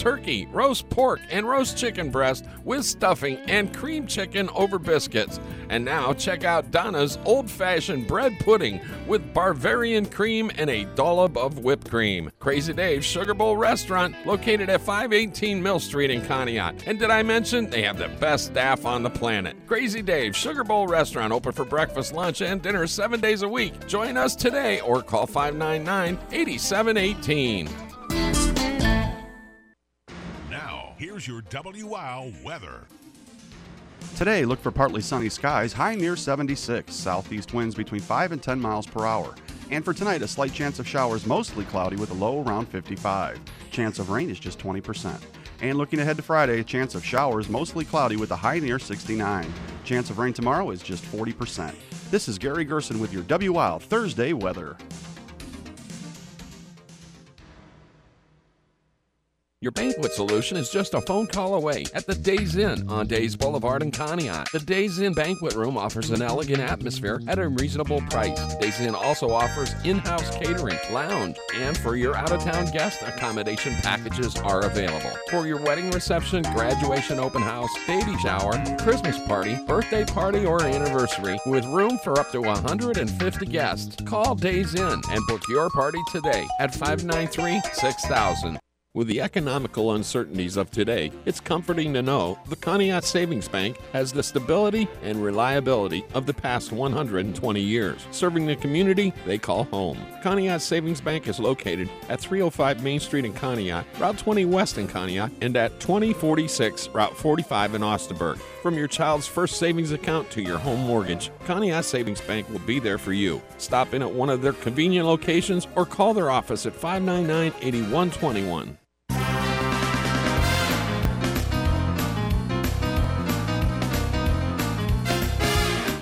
turkey, roast pork, and roast chicken breast with stuffing and cream chicken over biscuits. And now check out Donna's old fashioned bread pudding with Bavarian cream and a dollop of whipped cream. Crazy Dave's Sugar Bowl Restaurant, located at 518 Mill Street in Conneaut. And did I mention they have the best staff on the planet? Crazy Dave's Sugar Bowl Restaurant, open for breakfast, lunch, and dinner seven days a week. Join us today or call 599 8718. Here's your WOW weather. Today, look for partly sunny skies, high near 76, southeast winds between 5 and 10 miles per hour. And for tonight, a slight chance of showers, mostly cloudy with a low around 55. Chance of rain is just 20%. And looking ahead to Friday, a chance of showers, mostly cloudy with a high near 69. Chance of rain tomorrow is just 40%. This is Gary Gerson with your WOW Thursday weather. Your banquet solution is just a phone call away at the Days Inn on Days Boulevard in Conneaut. The Days Inn banquet room offers an elegant atmosphere at a reasonable price. Days Inn also offers in-house catering, lounge, and for your out-of-town guest, accommodation packages are available. For your wedding reception, graduation open house, baby shower, Christmas party, birthday party, or anniversary, with room for up to 150 guests, call Days Inn and book your party today at 593 6000. With the economical uncertainties of today, it's comforting to know the Conneaut Savings Bank has the stability and reliability of the past 120 years, serving the community they call home. Conneaut Savings Bank is located at 305 Main Street in Conneaut, Route 20 West in Conneaut, and at 2046 Route 45 in Austinburg. From your child's first savings account to your home mortgage, Conneaut Savings Bank will be there for you. Stop in at one of their convenient locations or call their office at 599 8121.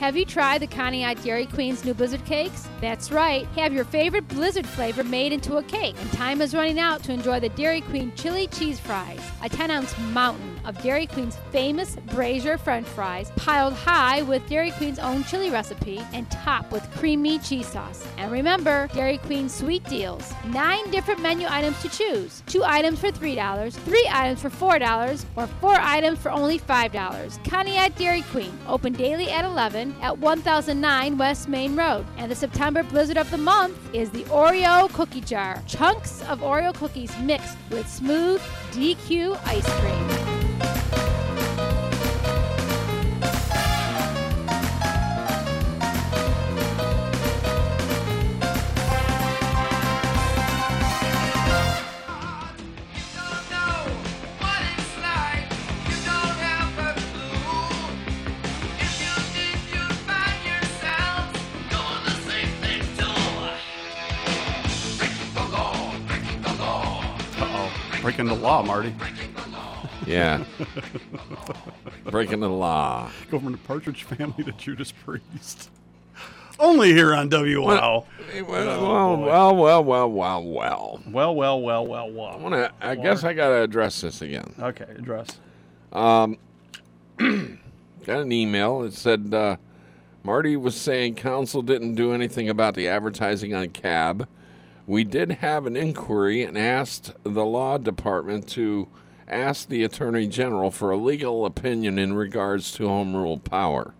Have you tried the Conneaut Dairy Queen's new Blizzard cakes? That's right. Have your favorite Blizzard flavor made into a cake. And time is running out to enjoy the Dairy Queen chili cheese fries, a 10 ounce mountain of Dairy Queen's famous brazier french fries, piled high with Dairy Queen's own chili recipe and topped with creamy cheese sauce. And remember, Dairy Queen sweet deals. Nine different menu items to choose. Two items for $3, three items for $4, or four items for only $5. Conneaut Dairy Queen, open daily at 11 at 1009 West Main Road. And the September blizzard of the month is the Oreo cookie jar. Chunks of Oreo cookies mixed with smooth DQ ice cream. Law, Marty. Yeah. Breaking the law. Go from the Partridge Family to Judas Priest. Only here on WOW. Well, well, well, well, well, well, well. Well, well, well, well, well. I want to. I guess I got to address this again. Okay, address. Um, got an email. It said uh, Marty was saying council didn't do anything about the advertising on cab. We did have an inquiry and asked the law department to ask the attorney general for a legal opinion in regards to home rule power.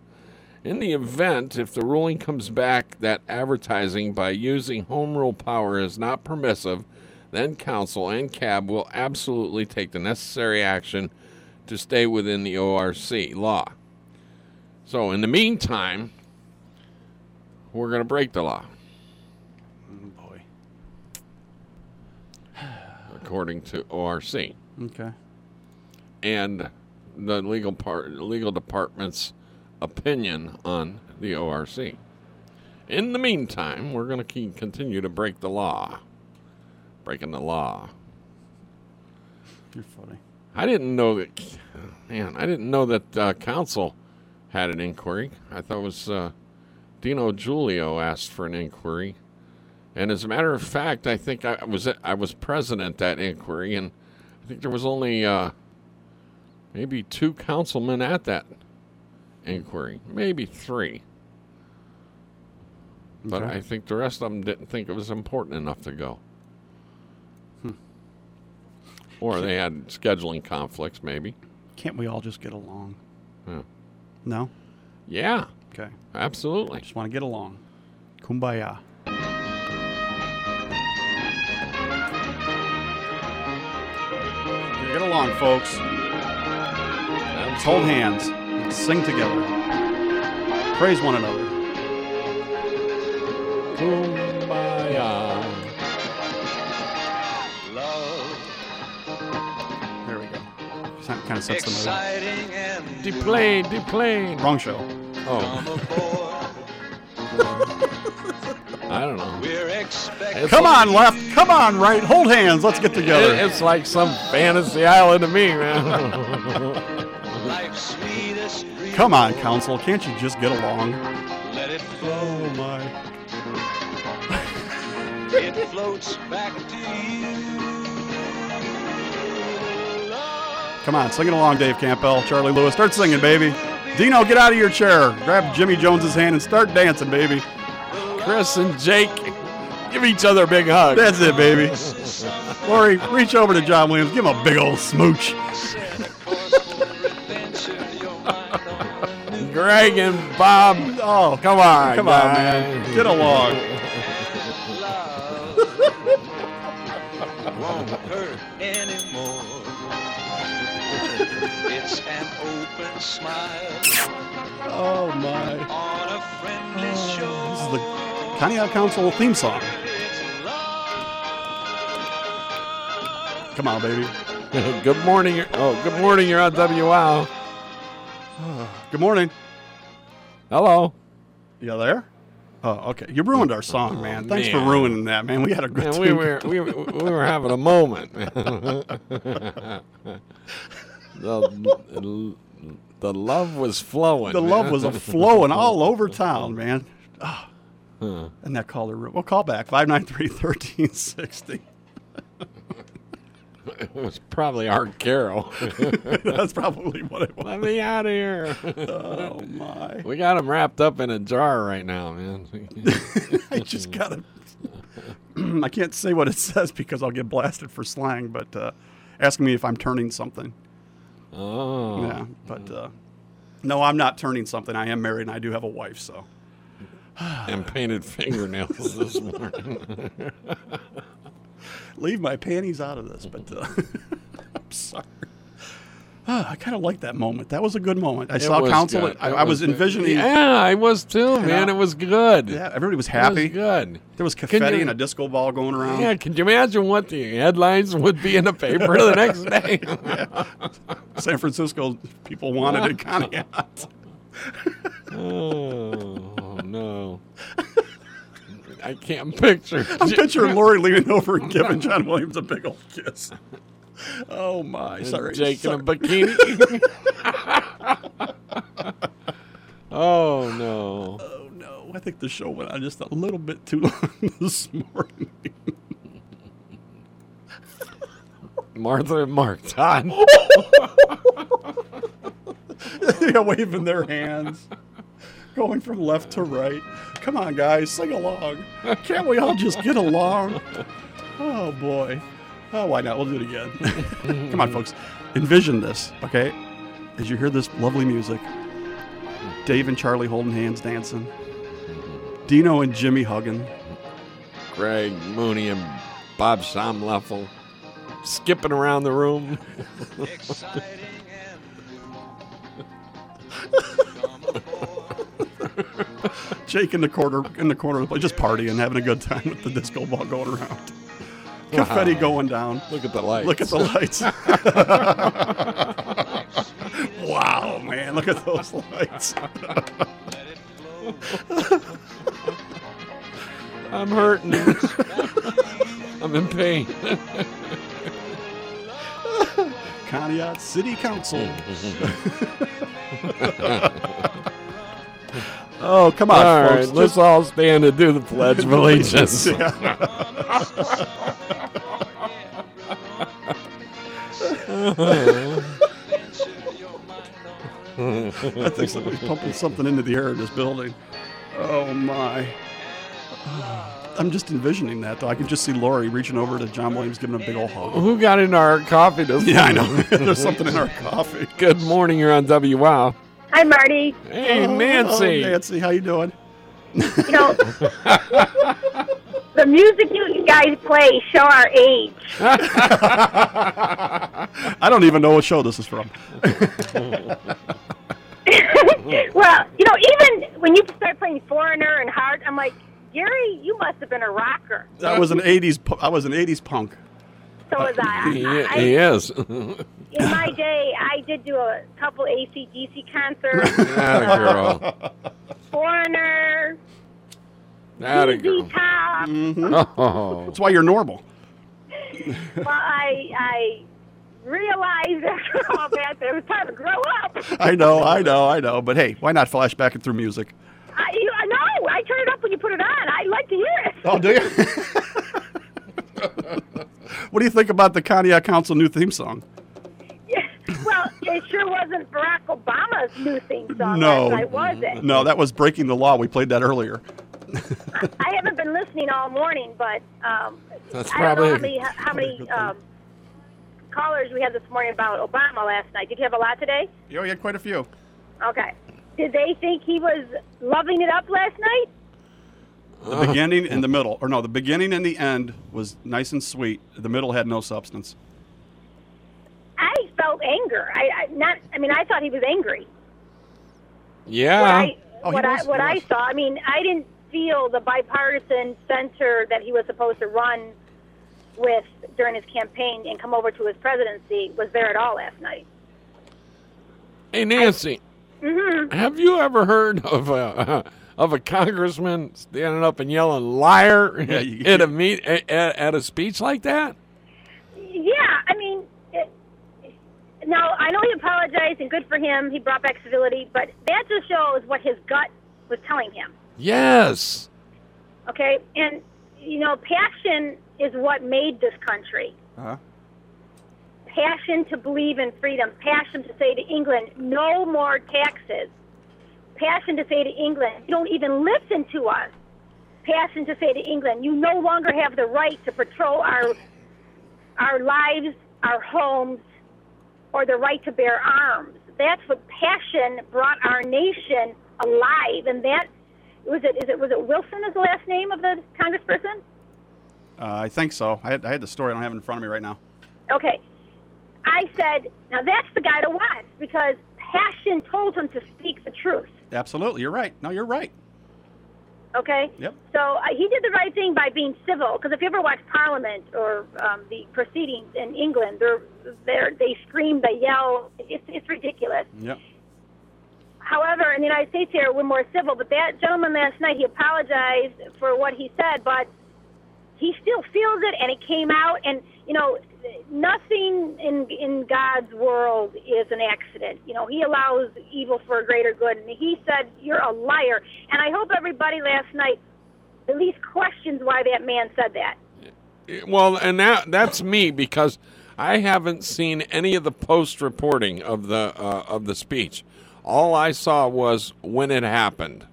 In the event, if the ruling comes back that advertising by using home rule power is not permissive, then council and CAB will absolutely take the necessary action to stay within the ORC law. So, in the meantime, we're going to break the law, boy. According to ORC Okay. and the legal part, legal department's opinion on the ORC. In the meantime, we're going to keep, continue to break the law. Breaking the law. You're funny. I didn't know that. Man, I didn't know that uh, council had an inquiry. I thought it was uh, Dino Giulio asked for an inquiry, and as a matter of fact, I think I was I was present at that inquiry, and I think there was only uh, maybe two councilmen at that inquiry, maybe three. But Okay. I think the rest of them didn't think it was important enough to go. Or they had scheduling conflicts, maybe. Can't we all just get along? Yeah. No? Yeah, Okay. absolutely. Just want to get along. Kumbaya. Get along, folks. Let's hold hands. Let's sing together. Praise one another. Kumbaya. There we go. Kind of sets the mood. Exciting and Deplane, deplane. Wrong show. Oh, aboard. I don't know. We're expecting. Come on, left. Come on, right. Hold hands. Let's get together. It- it's like some fantasy island to me, man. Life's sweetest dream. Come on, council. Can't you just get along? Let it flow. Oh my. It floats back to you. Love Come on, sing it along, Dave Campbell, Charlie Lewis. Start singing, baby. Dino, get out of your chair. Grab Jimmy Jones's hand and start dancing, baby. Chris and Jake give each other a big hug. That's it, baby. Lori, reach over to John Williams. Give him a big old smooch. set a course for adventure. Your mind on Greg and Bob. Oh, Come on, come on, man. Get along. love. Won't hurt anymore. It's an open smile Oh, my. on a friendly shore. This is the Conneaut Council theme song. Come on, baby. good morning. Oh, good morning. You're on WOW. Good morning. Hello. You there? Oh, okay. You ruined our song, oh, man. Thanks for ruining that, man. We had a good Man, tune. we were we, were- we were having a moment. the, the love was flowing. the love was a flowing all over town, man. Ah. Ah. And that caller room. Well, call back 593 1360. It was probably Art Carroll. That's probably what it was. Let me out of here. Oh, my. We got him wrapped up in a jar right now, man. I just got to. I can't say what it says because I'll get blasted for slang, but uh, asking me if I'm turning something. Oh. Yeah, but uh, no, I'm not turning something. I am married and I do have a wife, so. And painted fingernails this morning. leave my panties out of this, but uh, I'm sorry. Ah, I kind of like that moment. That was a good moment. I It saw council. I, I was envisioning. Yeah. I was too, man. know? It was good. Yeah, everybody was It happy. was good. There was confetti you- and a disco ball going around. Yeah, could you imagine what the headlines would be in the paper the next day? San Francisco people wanted it kind of. oh no. I can't picture. I'm picturing Lori leaning over and giving John Williams a big old kiss. Oh my! Sorry, Jake in a bikini. oh no. Oh no! I think the show went on just a little bit too long this morning. Martha and Mark Todd. yeah, waving their hands, going from left to right. Come on, guys, sing along. Can't we all just get along? Oh boy. Oh, why not? We'll do it again. Come on, folks. Envision this, okay? As you hear this lovely music, Dave and Charlie holding hands, dancing. Dino and Jimmy hugging. Greg Mooney and Bob Somleffel skipping around the room. Jake in the corner, in the corner, of the place, just partying, having a good time with the disco ball going around. Confetti going down. Look at the lights. Look at the lights. wow, man, look at those lights. I'm hurting. I'm in pain. Conneaut City Council. oh, come on, all right, folks. let's all stand and do the Pledge of Allegiance. I think somebody's pumping something into the air in this building. Oh my. I'm just envisioning that though. I can just see Lori reaching over to John Williams, giving him a big old hug. Who got in our coffee Yeah, I know. There's something in our coffee. Good morning. You're on WOW. Hi, Marty. Hey, Nancy. Oh, Nancy, how you doing? You know, the music you guys play show our age. I don't even know what show this is from. well, you know, even when you start playing Foreigner and Hard, I'm like, Gary, you must have been a rocker. That was an '80s. pu- I was an '80s punk. So was I. He, I, he is. in my day, I did do a couple ACDC concerts, That girl. Foreigner, That ZZ girl. Top. Mm-hmm. Oh. That's why you're normal. Well, I, I realized after all that that it was time to grow up. I know, I know, I know. But hey, why not flash back it through music? I, you, I know. I turn it up when you put it on. I like to hear it. Oh, do you? what do you think about the Conneaut Council new theme song? Yeah. Well, it sure wasn't Barack Obama's new theme song No, last night, was it? no, that was breaking the law. We played that earlier. I haven't been listening all morning, but um, That's I don't know how many, how many um, callers we had this morning about Obama last night. Did you have a lot today? Yeah, we had quite a few. Okay. Did they think he was loving it up last night? The beginning and the middle, or no, the beginning and the end was nice and sweet. The middle had no substance. I felt anger. I, I not. I mean, I thought he was angry. What Yeah. I Oh, what was, I what I saw. I mean, I didn't feel the bipartisan center that he was supposed to run with during his campaign and come over to his presidency was there at all last night. Hey, Nancy. Mm-hmm. Have you ever heard of a of a congressman standing up and yelling "liar" Yeah, at a meet at, at a speech like that? Yeah, I mean, it, now I know he apologized and good for him. He brought back civility, but that just shows what his gut was telling him. Yes. Okay, and you know, passion is what made this country. Uh-huh. Passion to believe in freedom. Passion to say to England, no more taxes. Passion to say to England, you don't even listen to us. Passion to say to England, you no longer have the right to patrol our our lives, our homes, or the right to bear arms. That's what passion brought our nation alive, and that was it. Is it was it Wilson? Is the last name of the congressperson? Uh, I think so. I had, I had the story. I don't have it in front of me right now. Okay. I said, now that's the guy to watch because passion told him to speak the truth. Absolutely, you're right. No, you're right. Okay. Yep. So uh, he did the right thing by being civil. Because if you ever watch Parliament or um, the proceedings in England, they're, they're they scream, they yell. It's it's ridiculous. Yep. However, in the United States here, we're more civil. But that gentleman last night, he apologized for what he said, but he still feels it, and it came out. And you know, nothing in in God's world is an accident. You know, He allows evil for a greater good. And he said, "You're a liar." And I hope everybody last night at least questions why that man said that. Well, and that that's me because I haven't seen any of the post reporting of the uh, of the speech. All I saw was when it happened,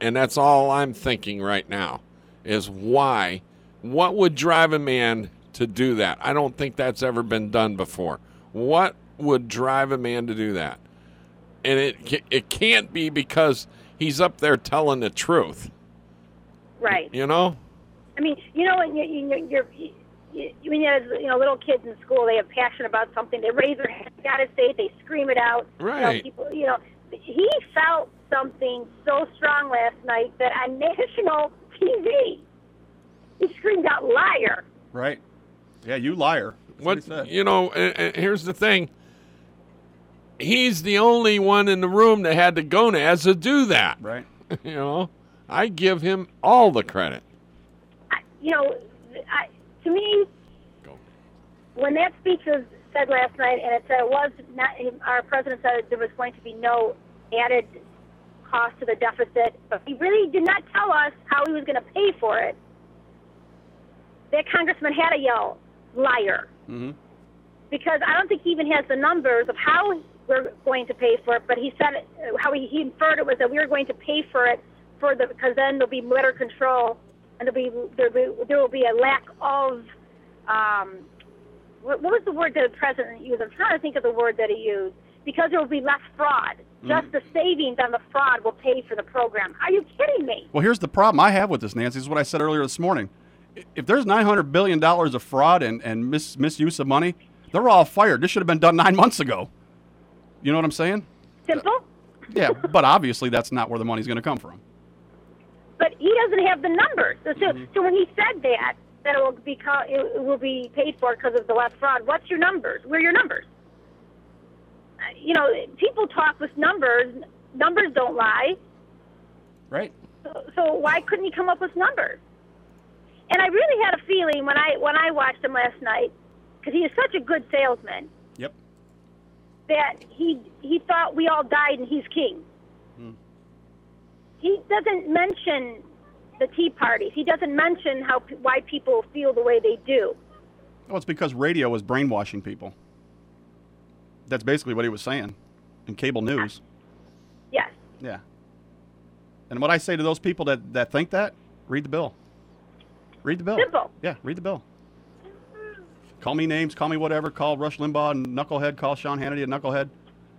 and that's all I'm thinking right now is why. What would drive a man to do that? I don't think that's ever been done before. What would drive a man to do that? And it it can't be because he's up there telling the truth. Right. You know? I mean, you know, when you, you, you're, you, when you have you know little kids in school, they have passion about something. They raise their hand, got to say it. They scream it out. You know, Right. people, you know, he felt something so strong last night that on national TV, he screamed out "liar." Right. Yeah, you liar. That's What he said. you know? And, and here's the thing. He's the only one in the room that had the gonads to do that. Right. You know, I give him all the credit. I, you know, I, to me, Go. when that speech was said last night, and it said it was not, our president said there was going to be no added cost to the deficit, but he really did not tell us how he was going to pay for it. That congressman had to yell liar Mm-hmm. because I don't think he even has the numbers of how we're going to pay for it. But he said it, how he, he inferred it was that we were going to pay for it for the because then there'll be better control and there'll be there will be, there will be a lack of um, what, what was the word that the president used? I'm trying to think of the word that he used. Because there will be less fraud. Just the savings on the fraud will pay for the program. Are you kidding me? Well, here's the problem I have with this, Nancy. This is what I said earlier this morning. If there's $900 billion of fraud and, and mis- misuse of money, they're all fired. This should have been done nine months ago. You know what I'm saying? Simple. Yeah, but obviously that's not where the money's going to come from. But he doesn't have the numbers. So, so, so when he said that that it will be co- it will be paid for because of the less fraud, what's your numbers? Where are your numbers? Uh, You know, people talk with numbers. Numbers don't lie. Right. So, so why couldn't he come up with numbers? And I really had a feeling when I when I watched him last night, because he is such a good salesman, Yep. that he he thought we all died and he's king. Hmm. He doesn't mention the tea parties. He doesn't mention how why people feel the way they do. Well, it's because radio was brainwashing people. That's basically what he was saying in cable news. Yes. Yeah. And what I say to those people that, that think that, read the bill. Read the bill. Simple. Yeah, read the bill. Call me names, call me whatever, call Rush Limbaugh and Knucklehead, call Sean Hannity a Knucklehead.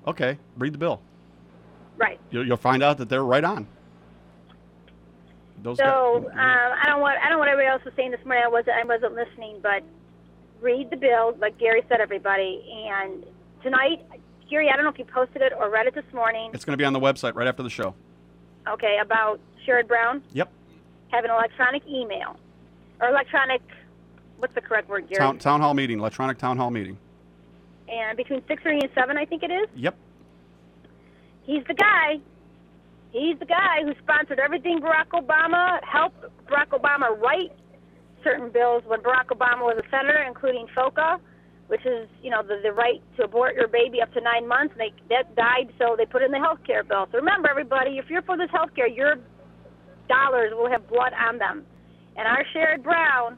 Okay, read the bill. Right. You'll, you'll find out that they're right on. Those So guys- um, I don't want I don't know what everybody else was saying this morning. I wasn't I wasn't listening, but read the bill, like Gary said, everybody. And tonight, Gary, I don't know if you posted it or read it this morning. it's going to be on the website right after the show. Okay, about Sherrod Brown Yep. Have an electronic email or electronic. What's the correct word, Gary? Town, town hall meeting, electronic town hall meeting. And between six thirty and seven, I think it is. Yep. He's the guy. He's the guy who sponsored everything Barack Obama, helped Barack Obama write certain bills when Barack Obama was a senator, including FOCA, which is, you know, the, the right to abort your baby up to nine months. And they, that died, so they put in the health care bill. So remember, everybody, if you're for this health care, your dollars will have blood on them. And our Sherrod Brown,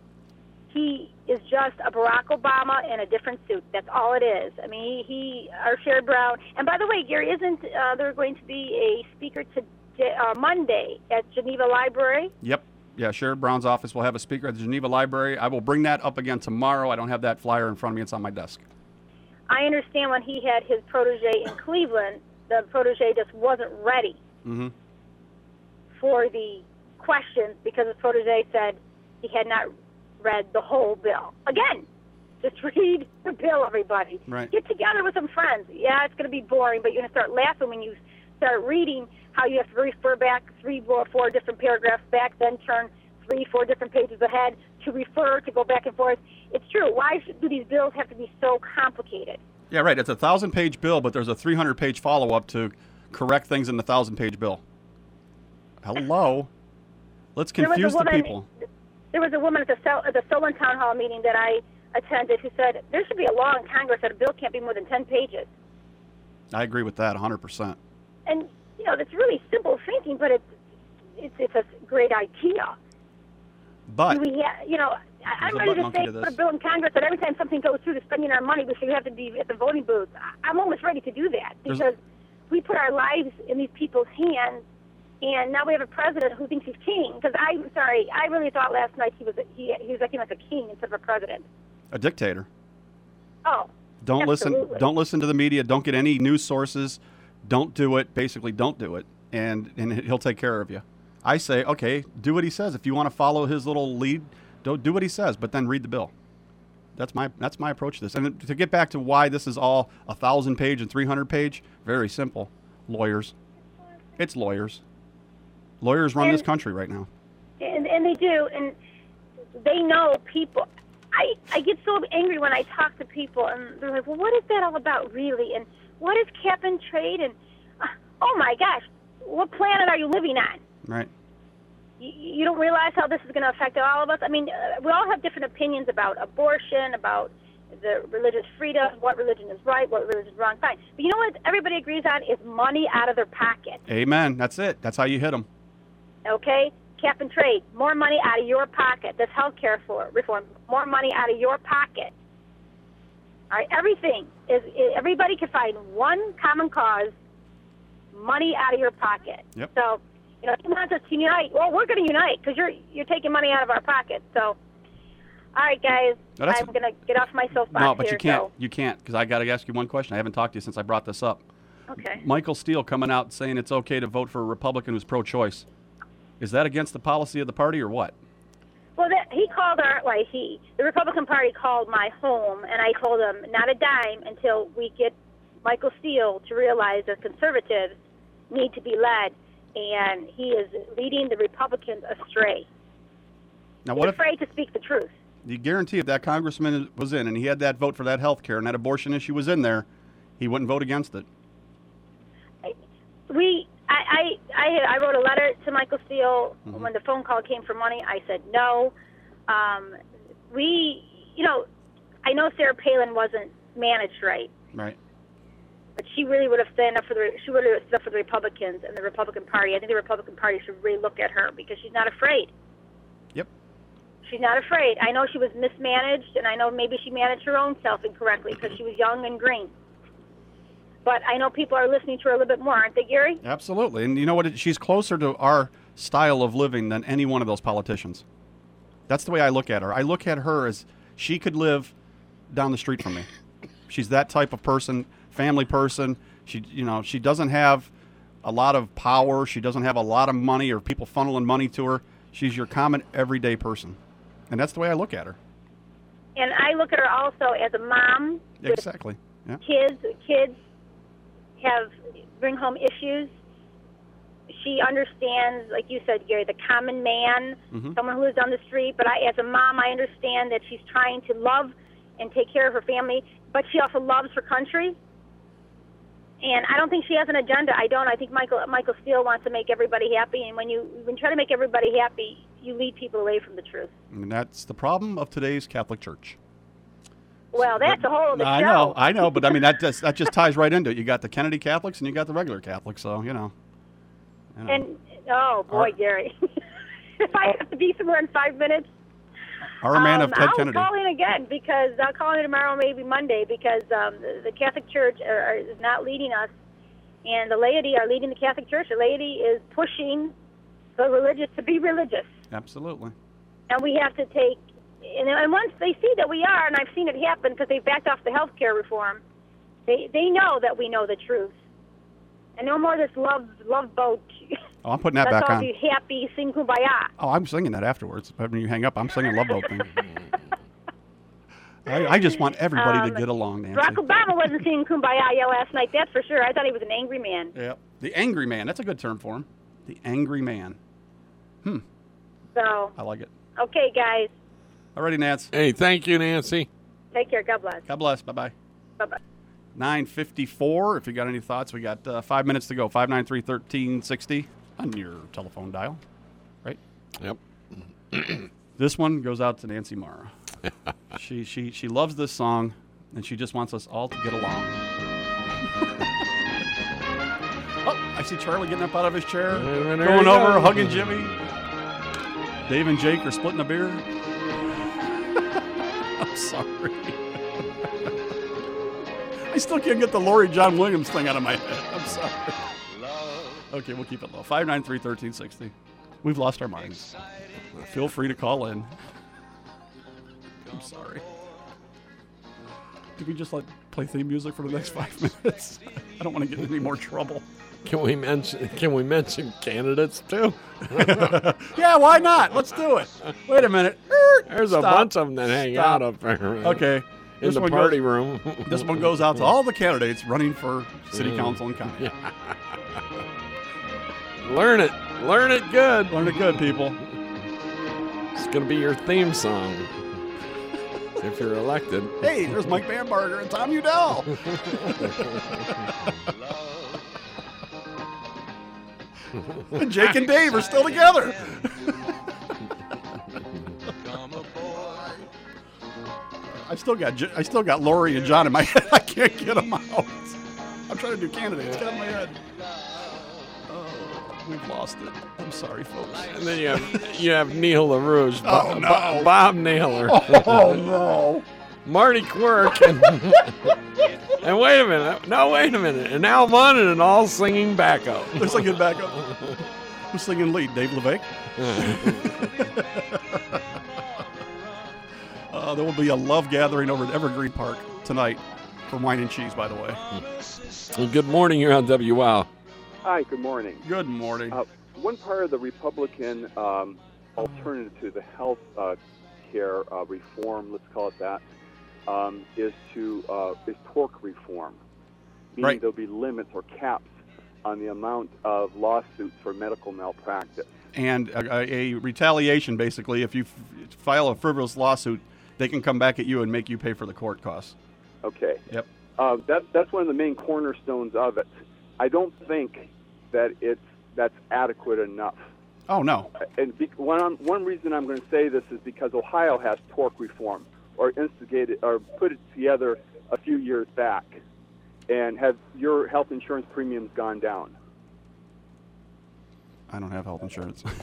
he is just a Barack Obama in a different suit. That's all it is. I mean, he, he our Sherrod Brown. And by the way, Gary, isn't uh, there going to be a speaker today, uh, Monday at Geneva Library? Yep. Yeah, Sherrod Brown's office will have a speaker at the Geneva Library. I will bring that up again tomorrow. I don't have that flyer in front of me. It's on my desk. I understand when he had his protege in Cleveland, the protege just wasn't ready Mm-hmm. for the questions because his protege said he had not read the whole bill. Again, just read the bill, everybody. Right. Get together with some friends. Yeah, it's going to be boring, but you're going to start laughing when you start reading how you have to refer back three or four different paragraphs back, then turn three, four different pages ahead to refer, to go back and forth. It's true. Why do these bills have to be so complicated? Yeah, right. It's a thousand page bill, but there's a 300 page follow up to correct things in the thousand page bill. Hello. Let's There was a confuse the people. There was a woman at the Sol- at the Solon Town Hall meeting that I attended who said there should be a law in Congress that a bill can't be more than 10 pages. I agree with that 100%. And, you know, that's really simple thinking, but it's, it's, it's a great idea. But we ha- you know, I- I'm ready to say put a bill in Congress that every time something goes through to spending our money, we should have to be at the voting booth. I- I'm almost ready to do that There's- because we put our lives in these people's hands, and now we have a president who thinks he's king. Because I'm sorry, I really thought last night he was a, he he was acting like a king instead of a president. a dictator. Oh, Don't listen. Don't listen to the media. Don't get any news sources. Don't do it. Basically, don't do it, and and he'll take care of you. I say, okay, do what he says. If you want to follow his little lead, don't do what he says, but then read the bill. That's my that's my approach to this. And to get back to why this is all a thousand page and three hundred page, very simple. Lawyers. It's lawyers. Lawyers run this country right now. and and they do, and they know people. I I get so angry when I talk to people, and they're like, "Well, what is that all about, really?" And what is cap and trade? And uh, oh my gosh, what planet are you living on? Right. You, you don't realize how this is going to affect all of us. I mean, uh, we all have different opinions about abortion, about the religious freedom, what religion is right, what religion is wrong. Fine, but you know what? Everybody agrees on is money out of their pocket. Amen. That's it. That's how you hit them. Okay? Cap and trade, more money out of your pocket. This health care reform, more money out of your pocket. All right, everything is. Everybody can find one common cause: money out of your pocket. Yep. So, You know, he wants us to unite. Well, we're going to unite because you're you're taking money out of our pocket. So, all right, guys, No, I'm going to get off my soapbox No, but here. you can't. So, You can't because I got to ask you one question. I haven't talked to you since I brought this up. okay. Michael Steele coming out saying it's okay to vote for a Republican who's pro-choice. Is that against the policy of the party or what? Well, that, he called our, well, he, the Republican Party called my home, and I told him not a dime until we get Michael Steele to realize that conservatives need to be led, and he is leading the Republicans astray. Now, He's what if afraid to speak the truth. you guarantee if that congressman was in and he had that vote for that health care and that abortion issue was in there, he wouldn't vote against it? We, I, I, I, I wrote a letter to Michael Steele when the phone call came for money. I said no. Um, we, you know, I know Sarah Palin wasn't managed right. Right. but she really would have stood up for the she would have stood up for the Republicans and the Republican Party. I think the Republican Party should really look at her because she's not afraid. Yep. She's not afraid. I know she was mismanaged, and I know maybe she managed her own self incorrectly because she was young and green. But I know people are listening to her a little bit more, aren't they, Gary? Absolutely. And you know what? She's closer to our style of living than any one of those politicians. That's the way I look at her. I look at her as she could live down the street from me. She's that type of person, family person. She, you know, she doesn't have a lot of power. She doesn't have a lot of money or people funneling money to her. She's your common everyday person. And that's the way I look at her. And I look at her also as a mom Exactly. Yeah. kids. Kids have bring home issues. She understands, like you said, Gary, the common man, Mhm. someone who lives on the street. But I, as a mom, I understand that she's trying to love and take care of her family, but she also loves her country. And I don't think she has an agenda. I don't. I think Michael Michael Steele wants to make everybody happy, and when you when you try to make everybody happy, you lead people away from the truth. And that's the problem of today's Catholic Church. Well, that's a whole other I show. know, I know, but I mean that just that just ties right into it. You got the Kennedy Catholics and you got the regular Catholics, so you know. you know. And oh boy, Our- Gary, if I have to be somewhere in five minutes, our man um, of Ted I'll Kennedy. call in again because I'll call in tomorrow, maybe Monday, because um, the, the Catholic Church are, are, is not leading us, and the laity are leading the Catholic Church. The laity is pushing the religious to be religious, Absolutely. and we have to take. And, and once they see that we are, and I've seen it happen because they backed off the health care reform, they they know that we know the truth, and no more this love love boat. Oh, I'm putting that Let's back all on. be happy, sing kumbaya. Oh, I'm singing that afterwards. But When you hang up, I'm singing Love Boat thing. I, I just want everybody Um, to get along, Nancy. Barack Obama wasn't singing kumbaya yeah, last night, that's for sure. I thought he was an angry man. Yep. The angry man. That's a good term for him. The angry man. Hmm. So, I like it. okay, guys, Alrighty, Nance. Hey, thank you, Nancy. take care. God bless. God bless. Bye bye. Bye bye. 954. If you got any thoughts, we got uh, five minutes to go. 593 1360 on your telephone dial. Right? Yep. This one goes out to Nancy Mara. she, she, she loves this song, and she just wants us all to get along. oh, I see Charlie getting up out of his chair, there going over, goes. hugging Jimmy. Dave and Jake are splitting a beer. Sorry. I still can't get the Lori John Williams thing out of my head. I'm sorry. Okay, we'll keep it low. 593 1360. We've lost our minds. Feel free to call in. I'm sorry. Did we just like play theme music for the next five minutes? I don't want to get in any more trouble. Can we mention? Can we mention candidates too? Yeah, why not? Let's do it. Wait a minute. Er, there's a bunch of them that hang Stop. out up there. Okay. In this the one party goes, room. This one goes out to all the candidates running for city council and county. Learn it. Learn it good. Learn it good, people. It's gonna be your theme song if you're elected. Hey, there's Mike Bamberger and Tom Udell. and Jake and Dave are still together. I still got J- I still got Lori and John in my head. I can't get them out. I'm trying to do candidates. Get out of my head. Oh, we've lost it. I'm sorry, folks. And then you have you have Neil LaRouche, Bo- Oh, no. Bob Naylor, Oh no! Marty Quirk, and, and wait a minute, no, wait a minute, and Al Munn and all singing backup. There's a good backup. Who's singing lead? Dave LeVay? uh, there will be a love gathering over at Evergreen Park tonight for wine and cheese, by the way. Well, good morning. You're on WOW. Hi, good morning. Good morning. Uh, one part of the Republican um, alternative to the health uh, care uh, reform, let's call it that, um, is to uh, is tort reform, meaning Right. there'll be limits or caps on the amount of lawsuits for medical malpractice. and a, a retaliation, basically, if you f- file a frivolous lawsuit, they can come back at you and make you pay for the court costs. Okay. Yep. Uh, that, that's one of the main cornerstones of it. I don't think that it's that's adequate enough. Oh, no. and be, one, one reason I'm going to say this is because Ohio has tort reform, or instigated, or put it together a few years back. And have your health insurance premiums gone down? I don't have health insurance.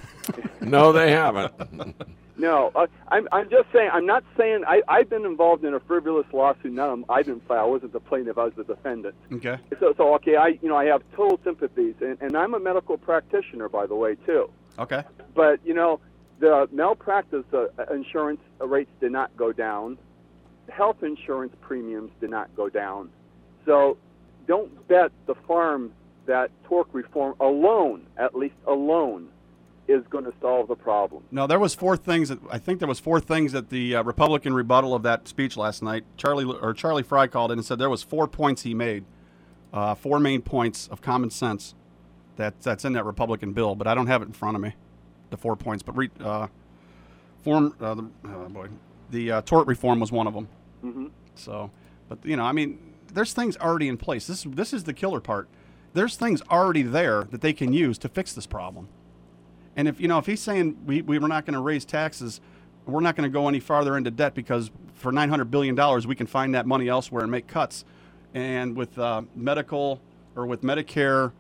No, they haven't. No, uh, I'm, I'm just saying. I'm not saying I, I've been involved in a frivolous lawsuit. None of 'em- I didn't file. I wasn't the plaintiff. I was the defendant. okay. So, so okay, I you know I have total sympathies, and, and I'm a medical practitioner, by the way, too. Okay. But you know, the malpractice uh, insurance rates did not go down. Health insurance premiums did not go down. So don't bet the farm that tort reform alone, at least alone, is going to solve the problem. No, there was four things that I think there was four things that the uh, Republican rebuttal of that speech last night. Charlie or Charlie Fry called in and said there was four points he made, uh, four main points of common sense that that's in that Republican bill, but I don't have it in front of me, the four points. But re, uh, form uh, the oh boy, the uh, tort reform was one of them. hmm So, but you know, I mean, there's things already in place. This this is the killer part. There's things already there that they can use to fix this problem. And if you know, if he's saying we, we were not going to raise taxes, we're not going to go any farther into debt because for 900 billion dollars we can find that money elsewhere and make cuts. And with uh, medical or with Medicare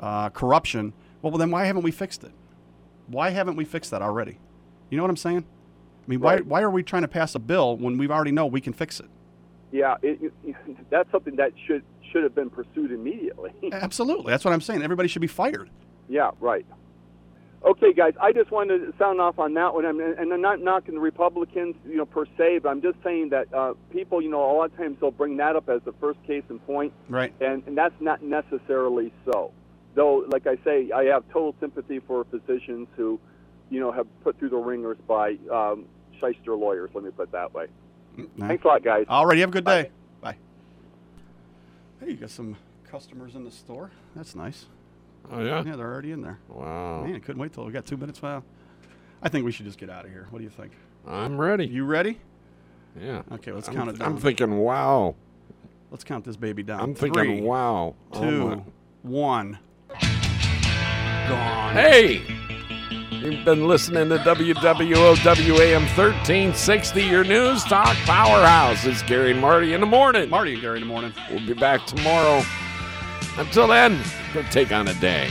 uh, corruption, well, then why haven't we fixed it? Why haven't we fixed that already? You know what I'm saying? I mean, why Right. why are we trying to pass a bill when we already know we can fix it? Yeah, it, it, that's something that should should have been pursued immediately. Absolutely. That's what I'm saying. Everybody should be fired. yeah, right. Okay, guys, I just wanted to sound off on that one, I'm- and I'm not knocking the Republicans, you know, per se, but I'm just saying that uh, people, you know, a lot of times they'll bring that up as the first case in point, Right. and, and that's not necessarily so. Though, like I say, I have total sympathy for physicians who, you know, have put through the ringers by um, shyster lawyers. Let me put it that way. Thanks a lot, guys. All right. You have a good day. Bye. Hey, you got some customers in the store. That's nice. Oh, yeah? Yeah, they're already in there. Wow. Man, I couldn't wait till we got two minutes. Well, I think we should just get out of here. What do you think? I'm ready. You ready? Yeah. Okay, let's I'm, count it down. I'm thinking, wow. Let's count this baby down. I'm thinking, Three, wow. Oh, two, my- one. Gone. Hey! You've been listening to WWOWAM 1360, your news talk powerhouse. It's Gary and Marty in the morning. Marty and Gary in the morning. We'll be back tomorrow. Until then, go take on a day.